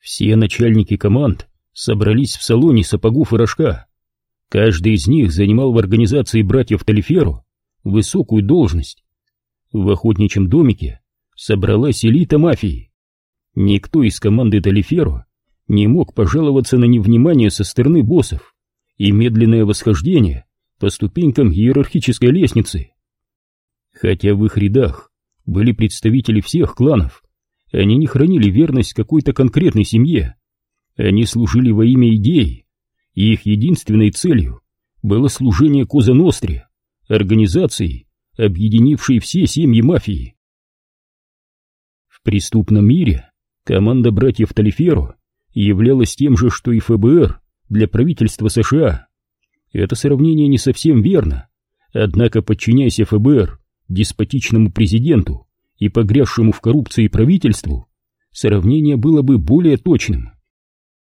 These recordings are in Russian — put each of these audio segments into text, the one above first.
Все начальники команд собрались в салоне сапогов и рожка. Каждый из них занимал в организации братьев Талиферу высокую должность. В охотничьем домике собралась элита мафии. Никто из команды Талиферу не мог пожаловаться на невнимание со стороны боссов и медленное восхождение по ступенькам иерархической лестницы. Хотя в их рядах были представители всех кланов, они не хранили верность какой-то конкретной семье. Они служили во имя идей, и их единственной целью было служение Коза Ностре, организации, объединившей все семьи мафии. В преступном мире команда братьев Талиферо являлась тем же, что и ФБР для правительства США. Это сравнение не совсем верно, однако, подчиняясь ФБР деспотичному президенту и погрязшему в коррупции правительству, сравнение было бы более точным.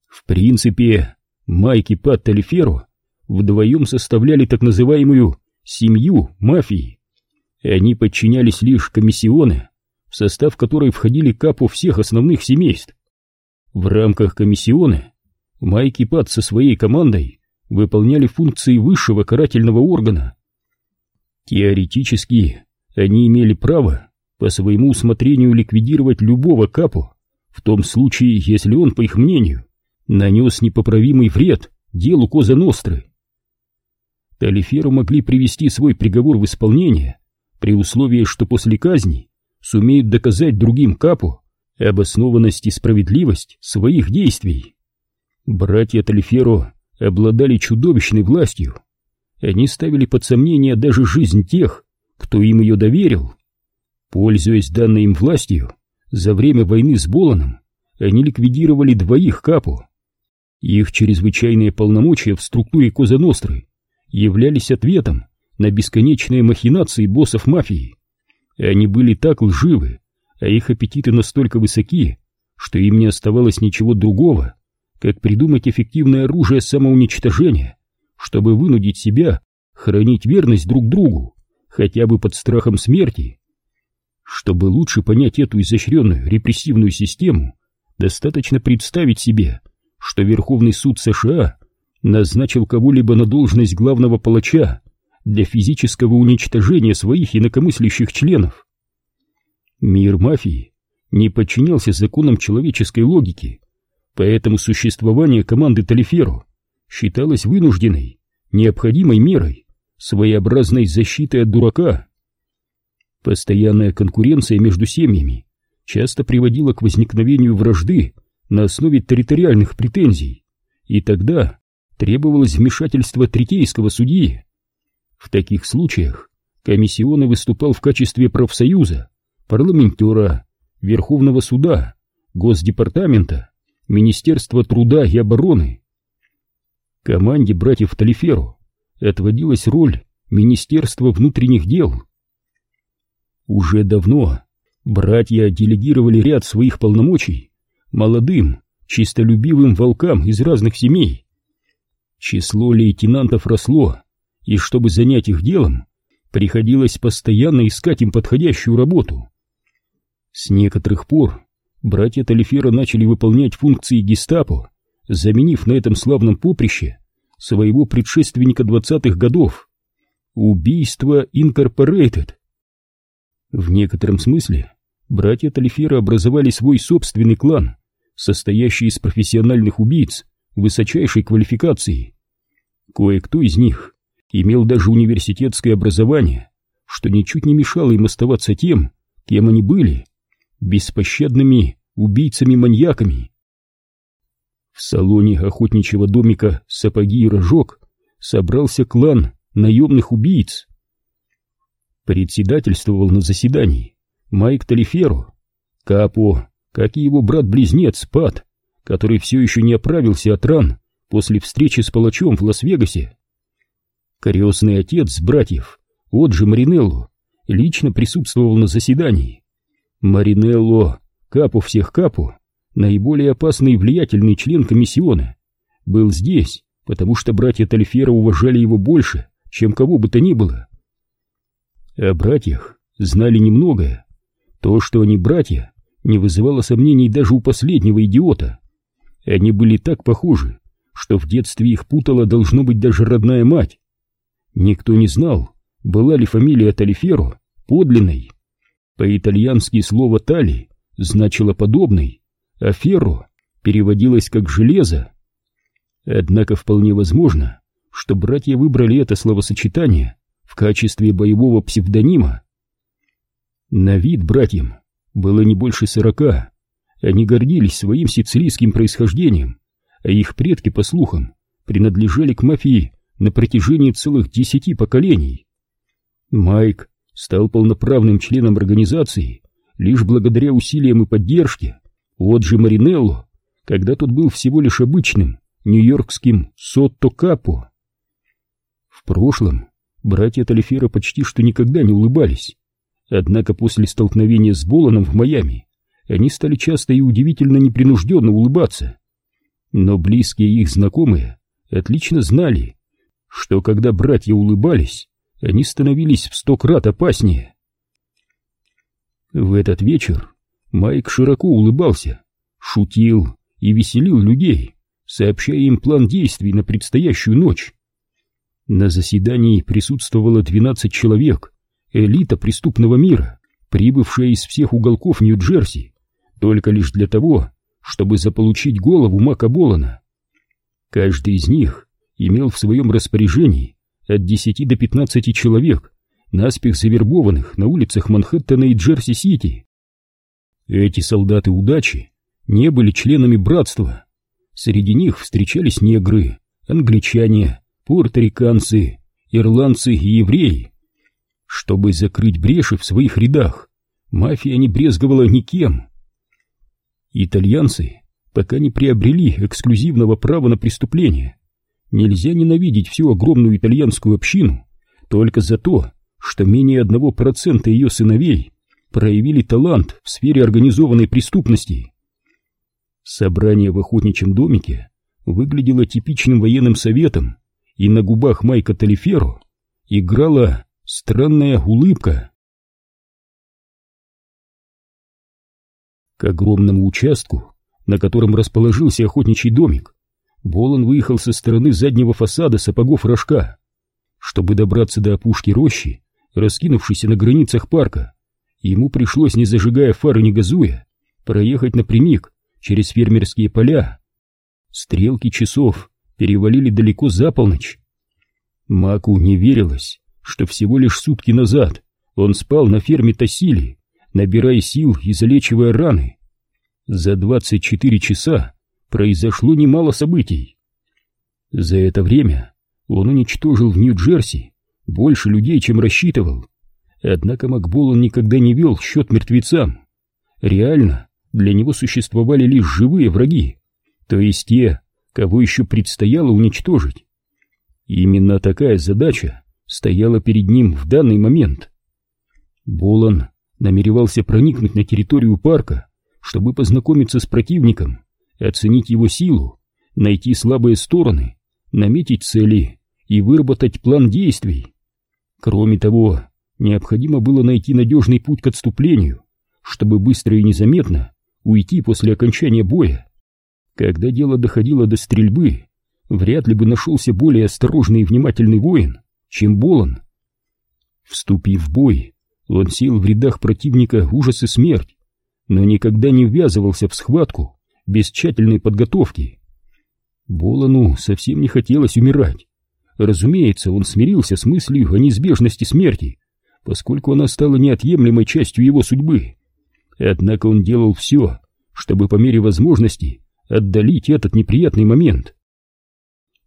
В принципе, Майк и Пат Талиферо вдвоем составляли так называемую «семью мафии». Они подчинялись лишь комиссионы, в состав которой входили капо всех основных семейств. В рамках комиссионы Майк и Пат со своей командой выполняли функции высшего карательного органа. Теоретически они имели право по своему усмотрению ликвидировать любого капо, в том случае, если он, по их мнению, нанес непоправимый вред делу Коза Ностры. Талиферу могли привести свой приговор в исполнение при условии, что после казни сумеют доказать другим капу обоснованность и справедливость своих действий. Братья Талиферо обладали чудовищной властью. Они ставили под сомнение даже жизнь тех, кто им ее доверил. Пользуясь данной им властью, за время войны с Боланом они ликвидировали двоих капу. Их чрезвычайные полномочия в структуре Коза Ностры являлись ответом на бесконечные махинации боссов мафии. Они были так лживы, а их аппетиты настолько высоки, что им не оставалось ничего другого, как придумать эффективное оружие самоуничтожения, чтобы вынудить себя хранить верность друг другу, хотя бы под страхом смерти. Чтобы лучше понять эту изощренную репрессивную систему, достаточно представить себе, что Верховный суд США назначил кого-либо на должность главного палача для физического уничтожения своих инакомыслящих членов. Мир мафии не подчинялся законам человеческой логики, поэтому существование команды Талиферу считалось вынужденной, необходимой мерой, своеобразной защитой от дурака. Постоянная конкуренция между семьями часто приводила к возникновению вражды на основе территориальных претензий, и тогда требовалось вмешательство третейского судьи. В таких случаях комиссионы выступал в качестве профсоюза, парламентера, Верховного суда, Госдепартамента, Министерства труда и обороны. Команде братьев Талиферу отводилась роль Министерства внутренних дел. Уже давно братья делегировали ряд своих полномочий молодым, чистолюбивым волкам из разных семей. Число лейтенантов росло, и чтобы занять их делом, приходилось постоянно искать им подходящую работу. С некоторых пор братья Талифера начали выполнять функции гестапо, заменив на этом славном поприще своего предшественника двадцатых годов — убийство Инкорпорейтед. В некотором смысле братья Талифера образовали свой собственный клан, состоящий из профессиональных убийц высочайшей квалификации. Кое-кто из них имел даже университетское образование, что ничуть не мешало им оставаться тем, кем они были, беспощадными убийцами-маньяками. В салоне охотничьего домика «Сапоги и рожок» собрался клан наемных убийц. Председательствовал на заседании Майк Талиферо, Капо, как и его брат-близнец Пат, который все еще не оправился от ран после встречи с палачом в Лас-Вегасе. Крестный отец братьев, Оджи Маринелло, лично присутствовал на заседании. Маринелло, капу всех капу, наиболее опасный и влиятельный член комиссиона, был здесь, потому что братья Тальфера уважали его больше, чем кого бы то ни было. О братьях знали немногое. То, что они братья, не вызывало сомнений даже у последнего идиота, Они были так похожи, что в детстве их путала должно быть даже родная мать. Никто не знал, была ли фамилия Талиферо подлинной. По-итальянски слово «тали» значило «подобный», а «ферро» переводилось как «железо». Однако вполне возможно, что братья выбрали это словосочетание в качестве боевого псевдонима. На вид братьям было не больше сорока. Они гордились своим сицилийским происхождением, а их предки, по слухам, принадлежали к мафии на протяжении целых десяти поколений. Майк стал полноправным членом организации лишь благодаря усилиям и поддержке Оджи Маринелло, когда тот был всего лишь обычным нью-йоркским Сотто Капо. В прошлом братья Талифера почти что никогда не улыбались, однако после столкновения с Боланом в Майами они стали часто и удивительно непринужденно улыбаться. Но близкие их знакомые отлично знали, что когда братья улыбались, они становились в сто крат опаснее. В этот вечер Майк широко улыбался, шутил и веселил людей, сообщая им план действий на предстоящую ночь. На заседании присутствовало 12 человек, элита преступного мира, прибывшая из всех уголков Нью-Джерси, только лишь для того, чтобы заполучить голову Мака Болана. Каждый из них имел в своем распоряжении от 10 до 15 человек, наспех завербованных на улицах Манхэттена и Джерси-Сити. Эти солдаты удачи не были членами братства. Среди них встречались негры, англичане, пуэрториканцы, ирландцы и евреи. Чтобы закрыть бреши в своих рядах, мафия не брезговала никем. Итальянцы пока не приобрели эксклюзивного права на преступление. Нельзя ненавидеть всю огромную итальянскую общину только за то, что менее одного процента ее сыновей проявили талант в сфере организованной преступности. Собрание в охотничьем домике выглядело типичным военным советом, и на губах Майка Талиферо играла странная улыбка. К огромному участку, на котором расположился охотничий домик, Болон выехал со стороны заднего фасада сапогов рожка. Чтобы добраться до опушки рощи, раскинувшейся на границах парка, ему пришлось, не зажигая фары, не газуя, проехать напрямик через фермерские поля. Стрелки часов перевалили далеко за полночь. Маку не верилось, что всего лишь сутки назад он спал на ферме Тосили, набирая сил и залечивая раны. За 24 часа произошло немало событий. За это время он уничтожил в Нью-Джерси больше людей, чем рассчитывал. Однако Макболан никогда не вел счет мертвецам. Реально, для него существовали лишь живые враги, то есть те, кого еще предстояло уничтожить. Именно такая задача стояла перед ним в данный момент. Болан намеревался проникнуть на территорию парка, чтобы познакомиться с противником оценить его силу, найти слабые стороны, наметить цели и выработать план действий. Кроме того, необходимо было найти надежный путь к отступлению, чтобы быстро и незаметно уйти после окончания боя. Когда дело доходило до стрельбы, вряд ли бы нашелся более осторожный и внимательный воин, чем Болон. Вступив в бой, он сел в рядах противника ужас и смерть, но никогда не ввязывался в схватку, без тщательной подготовки. Болону совсем не хотелось умирать. Разумеется, он смирился с мыслью о неизбежности смерти, поскольку она стала неотъемлемой частью его судьбы. Однако он делал все, чтобы по мере возможности отдалить этот неприятный момент.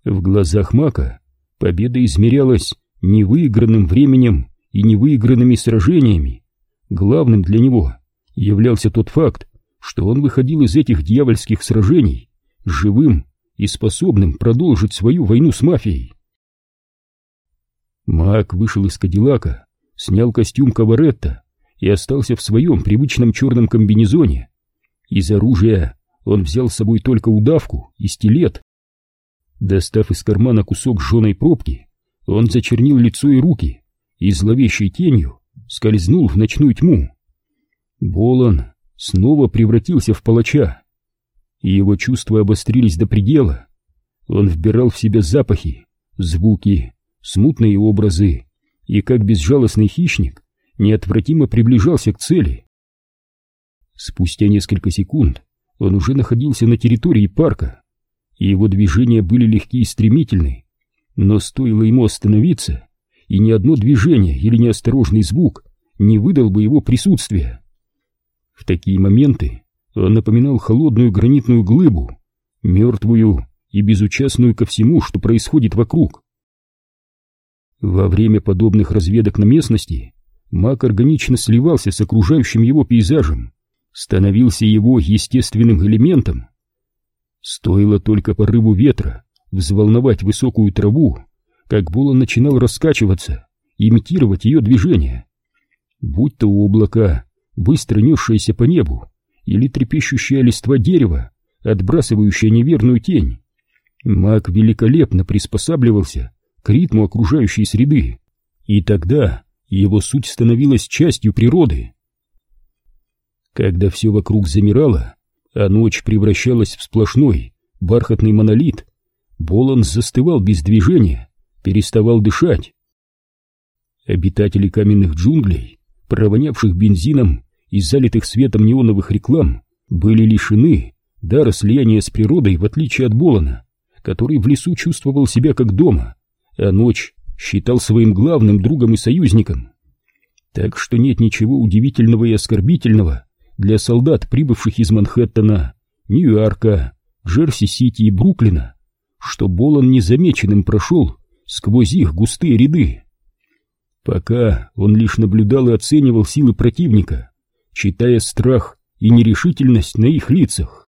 В глазах Мака победа измерялась невыигранным временем и невыигранными сражениями. Главным для него являлся тот факт, что он выходил из этих дьявольских сражений живым и способным продолжить свою войну с мафией. Мак вышел из Кадиллака, снял костюм Каваретта и остался в своем привычном черном комбинезоне. Из оружия он взял с собой только удавку и стилет. Достав из кармана кусок жженой пробки, он зачернил лицо и руки и зловещей тенью скользнул в ночную тьму. Болон снова превратился в палача. и его чувства обострились до предела. Он вбирал в себя запахи, звуки, смутные образы, и как безжалостный хищник неотвратимо приближался к цели. Спустя несколько секунд он уже находился на территории парка, и его движения были легкие и стремительны, но стоило ему остановиться, и ни одно движение или неосторожный звук не выдал бы его присутствия. В такие моменты он напоминал холодную гранитную глыбу, мертвую и безучастную ко всему, что происходит вокруг. Во время подобных разведок на местности маг органично сливался с окружающим его пейзажем, становился его естественным элементом. Стоило только порыву ветра взволновать высокую траву, как Болон начинал раскачиваться, имитировать ее движение. Будь то облако, быстро несшееся по небу, или трепещущая листва дерева, отбрасывающая неверную тень. Маг великолепно приспосабливался к ритму окружающей среды, и тогда его суть становилась частью природы. Когда все вокруг замирало, а ночь превращалась в сплошной бархатный монолит, Болон застывал без движения, переставал дышать. Обитатели каменных джунглей, провонявших бензином и залитых светом неоновых реклам, были лишены дара слияния с природой, в отличие от Болона, который в лесу чувствовал себя как дома, а ночь считал своим главным другом и союзником. Так что нет ничего удивительного и оскорбительного для солдат, прибывших из Манхэттена, Нью-Йорка, Джерси-Сити и Бруклина, что Болон незамеченным прошел сквозь их густые ряды. Пока он лишь наблюдал и оценивал силы противника, читая страх и нерешительность на их лицах.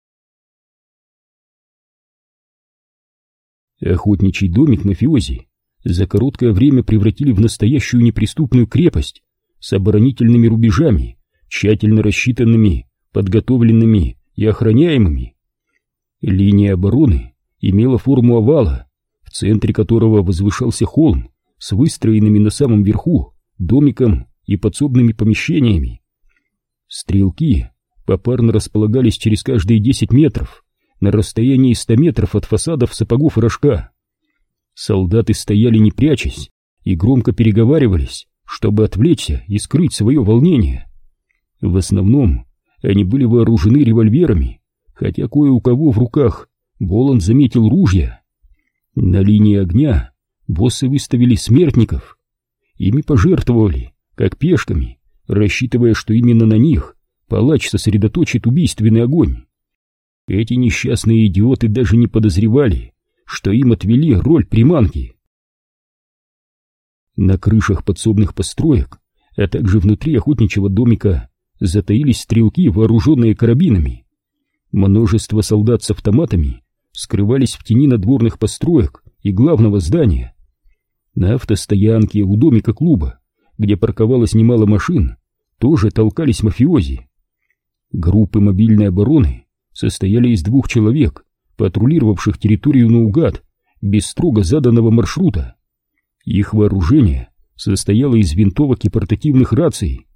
Охотничий домик мафиози за короткое время превратили в настоящую неприступную крепость с оборонительными рубежами, тщательно рассчитанными, подготовленными и охраняемыми. Линия обороны имела форму овала, в центре которого возвышался холм с выстроенными на самом верху домиком и подсобными помещениями. Стрелки попарно располагались через каждые 10 метров на расстоянии 100 метров от фасадов сапогов и рожка. Солдаты стояли не прячась и громко переговаривались, чтобы отвлечься и скрыть свое волнение. В основном они были вооружены револьверами, хотя кое у кого в руках Болон заметил ружья. На линии огня боссы выставили смертников. Ими пожертвовали, как пешками, рассчитывая, что именно на них палач сосредоточит убийственный огонь. Эти несчастные идиоты даже не подозревали, что им отвели роль приманки. На крышах подсобных построек, а также внутри охотничьего домика затаились стрелки, вооруженные карабинами. Множество солдат с автоматами скрывались в тени надворных построек и главного здания. На автостоянке у домика клуба, где парковалось немало машин, тоже толкались мафиози. Группы мобильной обороны состояли из двух человек, патрулировавших территорию наугад, без строго заданного маршрута. Их вооружение состояло из винтовок и портативных раций,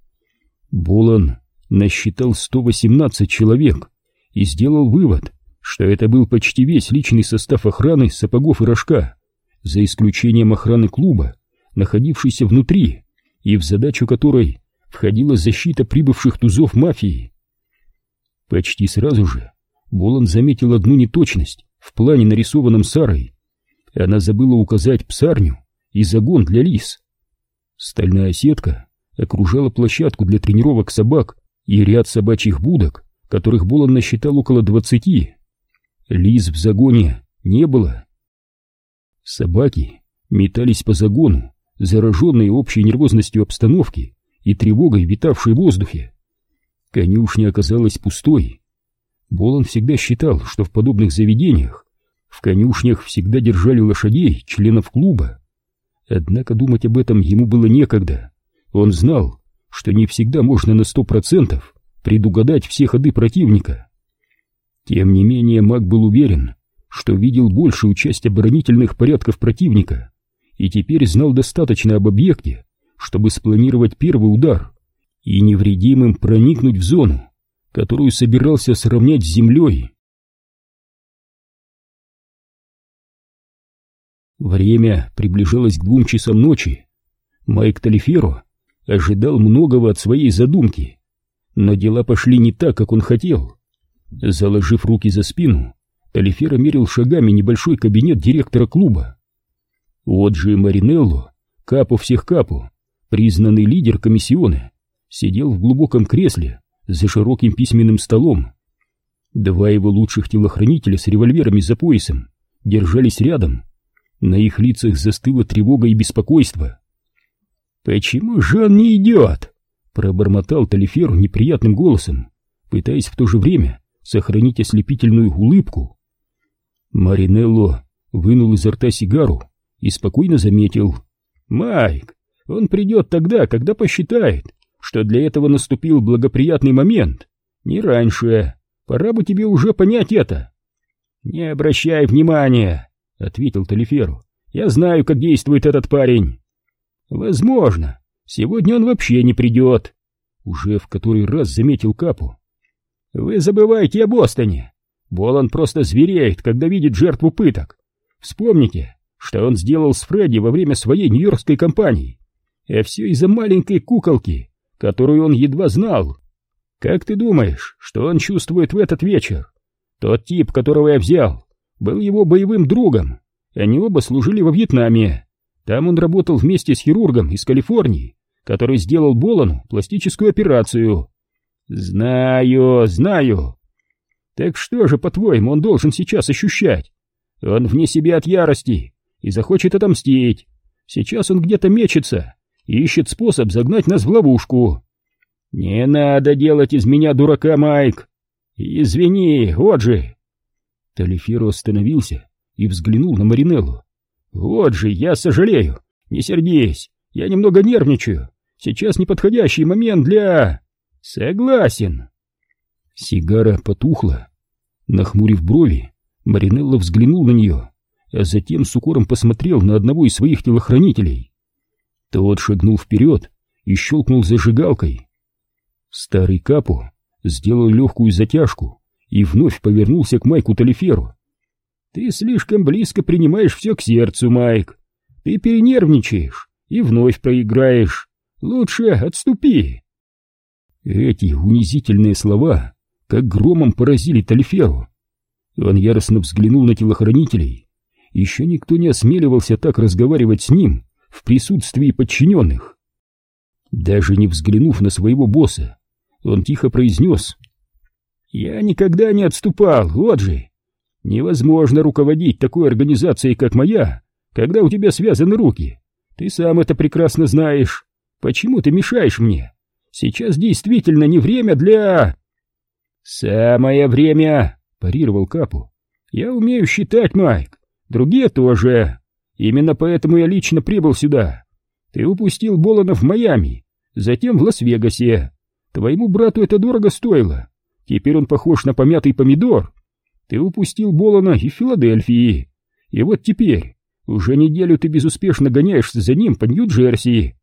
Болон насчитал 118 человек и сделал вывод, что это был почти весь личный состав охраны сапогов и рожка, за исключением охраны клуба, находившейся внутри, и в задачу которой входила защита прибывших тузов мафии. Почти сразу же Болон заметил одну неточность в плане, нарисованном Сарой. Она забыла указать псарню и загон для лис. Стальная сетка окружала площадку для тренировок собак и ряд собачьих будок, которых Болон насчитал около двадцати. Лиз в загоне не было. Собаки метались по загону, зараженные общей нервозностью обстановки и тревогой, витавшей в воздухе. Конюшня оказалась пустой. Болон всегда считал, что в подобных заведениях в конюшнях всегда держали лошадей, членов клуба. Однако думать об этом ему было некогда. Он знал, что не всегда можно на сто процентов предугадать все ходы противника. Тем не менее, маг был уверен, что видел большую часть оборонительных порядков противника и теперь знал достаточно об объекте, чтобы спланировать первый удар и невредимым проникнуть в зону, которую собирался сравнять с землей. Время приближалось к двум часам ночи. Майк Талиферо ожидал многого от своей задумки, но дела пошли не так, как он хотел. Заложив руки за спину, Талиферо мерил шагами небольшой кабинет директора клуба. Же Маринелло, капу всех капу, признанный лидер комиссионы, сидел в глубоком кресле за широким письменным столом. Два его лучших телохранителя с револьверами за поясом держались рядом. На их лицах застыла тревога и беспокойство. «Почему же он не идет?» — пробормотал Талифер неприятным голосом, пытаясь в то же время сохранить ослепительную улыбку. Маринелло вынул изо рта сигару и спокойно заметил. «Майк, он придет тогда, когда посчитает, что для этого наступил благоприятный момент. Не раньше. Пора бы тебе уже понять это». «Не обращай внимания», — ответил Талиферу. «Я знаю, как действует этот парень». «Возможно. Сегодня он вообще не придет», — уже в который раз заметил Капу. «Вы забываете о Бостоне. Болон просто звереет, когда видит жертву пыток. Вспомните, что он сделал с Фредди во время своей нью-йоркской кампании. А все из-за маленькой куколки, которую он едва знал. Как ты думаешь, что он чувствует в этот вечер? Тот тип, которого я взял, был его боевым другом. Они оба служили во Вьетнаме. Там он работал вместе с хирургом из Калифорнии, который сделал Болону пластическую операцию. Знаю, знаю. Так что же, по-твоему, он должен сейчас ощущать? Он вне себя от ярости и захочет отомстить. Сейчас он где-то мечется и ищет способ загнать нас в ловушку. Не надо делать из меня дурака, Майк. Извини, вот же. Талиферо остановился и взглянул на Маринеллу. Вот же, я сожалею. Не сердись, я немного нервничаю. Сейчас неподходящий момент для... Согласен. Сигара потухла. Нахмурив брови, Маринелло взглянул на нее, а затем с укором посмотрел на одного из своих телохранителей. Тот шагнул вперед и щелкнул зажигалкой. Старый Капо сделал легкую затяжку и вновь повернулся к Майку Талиферу. «Ты слишком близко принимаешь все к сердцу, Майк. Ты перенервничаешь и вновь проиграешь. Лучше отступи». Эти унизительные слова как громом поразили Талиферу. Он яростно взглянул на телохранителей. Еще никто не осмеливался так разговаривать с ним в присутствии подчиненных. Даже не взглянув на своего босса, он тихо произнес «Я никогда не отступал, вот же! Невозможно руководить такой организацией, как моя, когда у тебя связаны руки. Ты сам это прекрасно знаешь. Почему ты мешаешь мне? Сейчас действительно не время для...» «Самое время!» — парировал Капу. «Я умею считать, Майк. Другие тоже. Именно поэтому я лично прибыл сюда. Ты упустил Болона в Майами, затем в Лас-Вегасе. Твоему брату это дорого стоило. Теперь он похож на помятый помидор. Ты упустил Болона и Филадельфии. И вот теперь, уже неделю ты безуспешно гоняешься за ним по Нью-Джерси.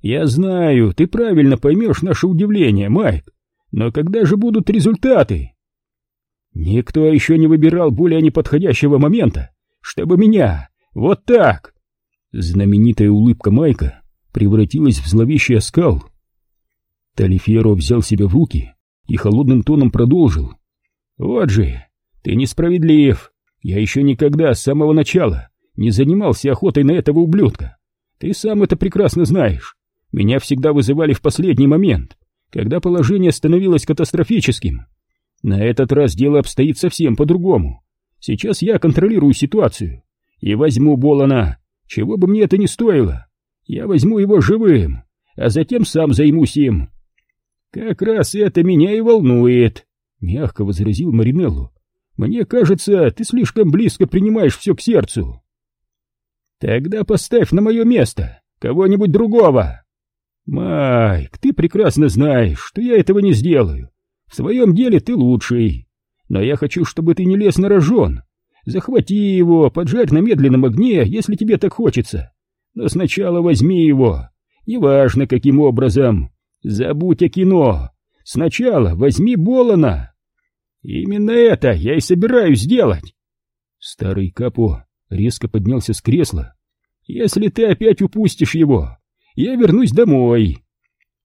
Я знаю, ты правильно поймешь наше удивление, Майк. Но когда же будут результаты? Никто еще не выбирал более неподходящего момента, чтобы меня вот так. Знаменитая улыбка Майка превратилась в зловещий оскал. Талиферо взял себя в руки и холодным тоном продолжил. «Вот же, ты несправедлив. Я еще никогда с самого начала не занимался охотой на этого ублюдка. Ты сам это прекрасно знаешь. Меня всегда вызывали в последний момент когда положение становилось катастрофическим. На этот раз дело обстоит совсем по-другому. Сейчас я контролирую ситуацию и возьму Болана, чего бы мне это ни стоило. Я возьму его живым, а затем сам займусь им. Как раз это меня и волнует, мягко возразил Маринелло. Мне кажется, ты слишком близко принимаешь все к сердцу. Тогда поставь на мое место кого-нибудь другого. «Майк, ты прекрасно знаешь, что я этого не сделаю. В своем деле ты лучший. Но я хочу, чтобы ты не лез на рожон. Захвати его, поджарь на медленном огне, если тебе так хочется. Но сначала возьми его. Неважно, каким образом. Забудь о кино. Сначала возьми Болона. Именно это я и собираюсь сделать». Старый Капо резко поднялся с кресла. «Если ты опять упустишь его, я вернусь домой».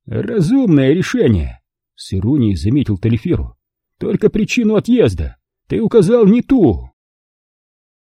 «Разумное решение», — с иронией заметил Талиферу. «Только причину отъезда ты указал не ту».